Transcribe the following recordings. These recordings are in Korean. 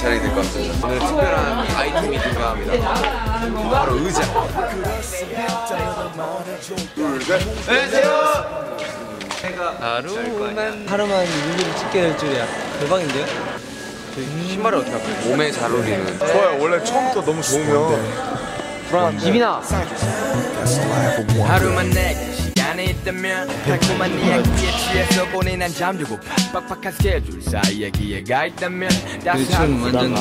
차리게 될 것 같습니다 오늘 특별한 아이템이 등장합니다. 바로 의자. 둘셋 안녕하세요. 하루만 하루만 뮤비를 찍게 될 줄이야. 대박인데요? 신발을 어떻게 할까요? 몸에 잘 어울리는. 네. 좋아요. 원래 처음부터 너무 좋으면 불안한데. 이빈아 하루만 내 있다면 달콤한 이야기에 취해서 보낸 한 잠들고 빡빡한 스케줄 사이에 기회가 있다면 춤 완전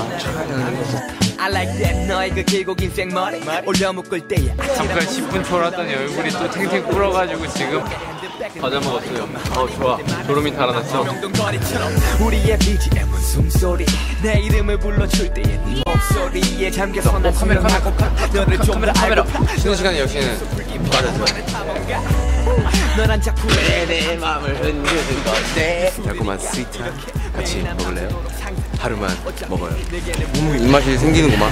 I like that 너의 그 길고 긴 생머리 올려 묶을 때야 잠깐 10분 졸았더니 얼굴이 또 탱탱 불어가지고 지금 과자 먹었어요. 어 좋아. 졸음이. 명동거리처럼 우리의 BGM은 숨소리 내 이름을 불러줄 때의 네 목소리에 잠겨서 난 카메라, 카메라, 너를 좀더 카메라. 알고파 쉬는 시간에 역시는 너란 작품에 내 마음을 흔드는 건데 달콤한 스위트 같이 먹을래요? 하루만 먹어요. 입맛이 생기는구만.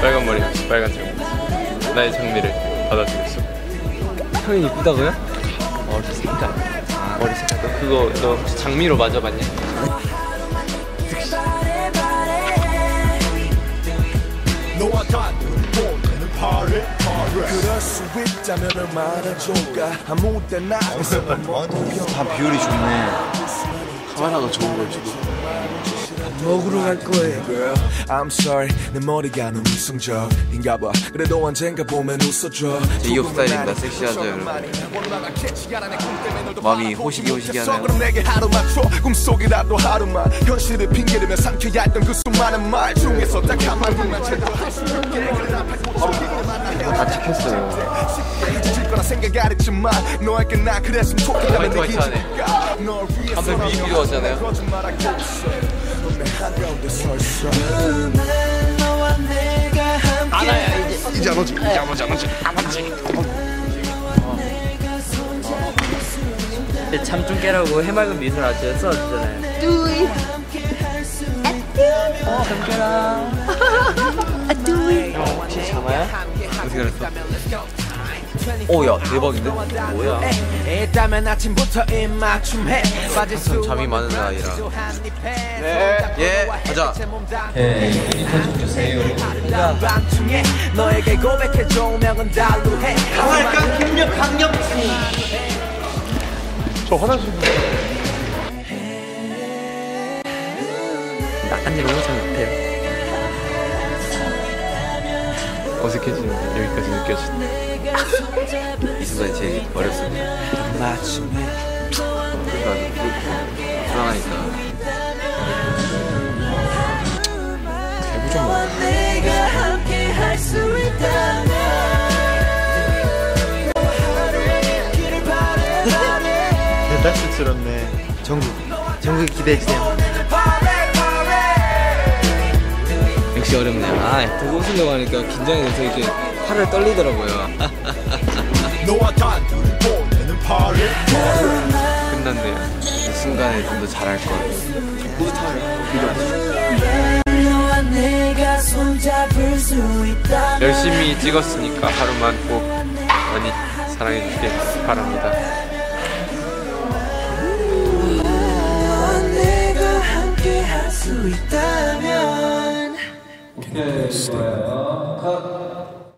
빨간 머리, 빨간 장미. 나의 장미를 받아주겠어. 형이 이쁘다고요? 머리 색깔. 머리 색깔. 너 그거 너 혹시 장미로 맞아봤냐? 너와 단둘보내는 파래 그럴 수 있다면 말해줄까 아무 때나 다 비율이 좋네. 카메라가 좋은 걸 지금 먹으러 갈 거예요. Girl I'm sorry. 내 머리가 너무 이성적인가 봐. 그래도 언젠가 보면 웃어줘. 이옷 스타일입니다. 섹시하죠, 여러분? 마음이 호시기 호시기 하네요. 그럼 내게 하루 맞춰 꿈속이라도 하루만. 현실을 핑계대며 삼켜야 했던 그 수많은 말 중에서 딱 한마디만 제대로 할수 있게 그래. 다 찍혔어요. 질 거라 생각 안 했지만 너에게 나 그랬으면 좋겠다면 널 위해서 있어 넌내 한가운데 서 있어 그만 너와 내가 함께 이제 안 오지. 이제 안 오지. 안 오지. 안 오지. 잠좀 깨라고 해맑은 미소를 아주 써주잖아요 혹시 자마야? 어떻게 그랬어? 오야 대박인데? 뭐야? 있다면 아침부터 입맞춤해 빠질 수 잠이 많은 아이라. 네. 예, 가자. 밤중에 너에게 고백해 조명은 달루해 강할까 김력 강력지 나간지 너무 잘 못해요 어색해지는 게 여기까지 느껴진다. 이 순간이 제일 어렵습니다. 맞춤해 그러니까 불안하니까. 있다면 길을 바라보며 대단스럽네. 정국. 정국 기대해주세요. 역시 어렵네요 아 보고 오시려고 하니까 긴장이 돼서 이렇게 팔을 떨리더라고요 끝났네요. 이 순간에 좀 더 잘할 걸. 열심히 찍었으니까 하루만 꼭 많이 사랑해 주시길 바랍니다. 네 좋아요 컷